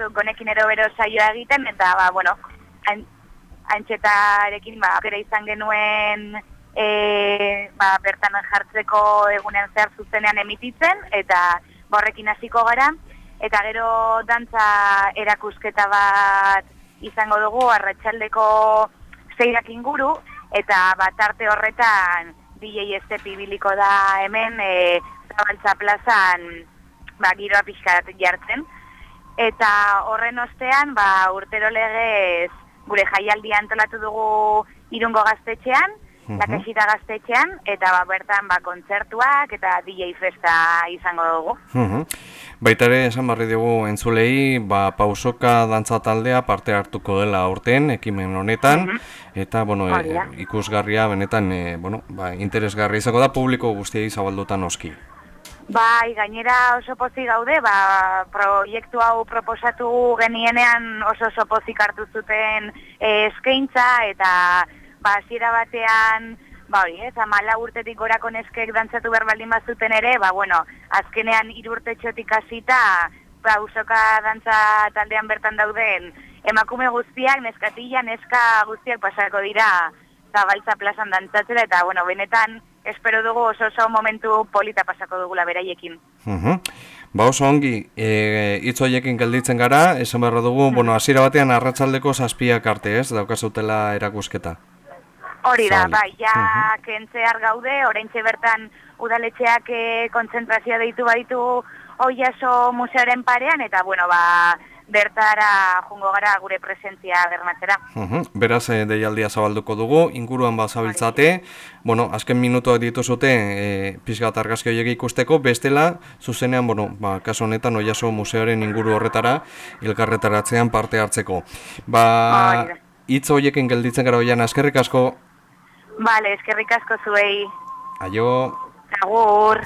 batzuk gonekin ero bero saioa egiten, eta, ba, bueno, hain, haintxetarekin, ba, bera izan genuen, e, ba, bertan jartzeko egunean zehar zuzenean emititzen, eta borrekin hasiko gara, eta gero dantza erakusketa bat izango dugu, arratsaldeko zeirak inguru, eta bat arte horretan DJ Estep ibiliko da hemen, e, zabaltza plazan, ba, giroa pixkat jartzen, eta horren ostean, ba, urtero legez, gure jaialdi antolatu dugu irungo gaztetxean, uh -huh. gaztetxean, eta ba, bertan ba, kontzertuak eta DJ festa izango dugu. Uh Baita ere, esan barri dugu entzulei, ba, pausoka dantza taldea parte hartuko dela aurten, ekimen honetan, eta, bueno, e, ikusgarria, benetan, e, bueno, ba, interesgarri izango da, publiko guztiei zabaldutan oski. Bai, gainera oso pozik gaude, ba, proiektu hau proposatu genienean oso oso pozik hartu zuten e, eskaintza eta ba, hasiera batean, ba hori, ez, amala urtetik gorako neskek dantzatu behar baldin bazuten ere, ba, bueno, azkenean irurte txotik hasita, ba, usoka dantza taldean bertan dauden, emakume guztiak, neskatila, neska guztiak pasako dira, zabaltza plazan dantzatzera, eta, bueno, benetan, espero dugu oso oso momentu polita pasako dugula beraiekin. Uh Ba oso ongi, e, hitz hoiekin gelditzen gara, esan beharra dugu, bueno, hasiera batean arratsaldeko zazpiak arte, ez, daukazutela erakusketa. Hori da, bai, ja uh kentzear gaude, oraintxe bertan udaletxeak e, kontzentrazioa deitu baditu oiaso museoren parean, eta, bueno, ba, bertara jungo gara gure presentzia germatzera. Uh Beraz, e, deialdia zabalduko dugu, inguruan bazabiltzate, bueno, azken minutuak dituzute e, pizgat argazki horiek ikusteko, bestela, zuzenean, bueno, ba, kaso honetan, oiaso museoaren inguru horretara, ilkarretaratzean parte hartzeko. Ba, hitz horiekin gelditzen gara oian, eskerrik asko? Bale, eskerrik asko zuei. Aio. Agur.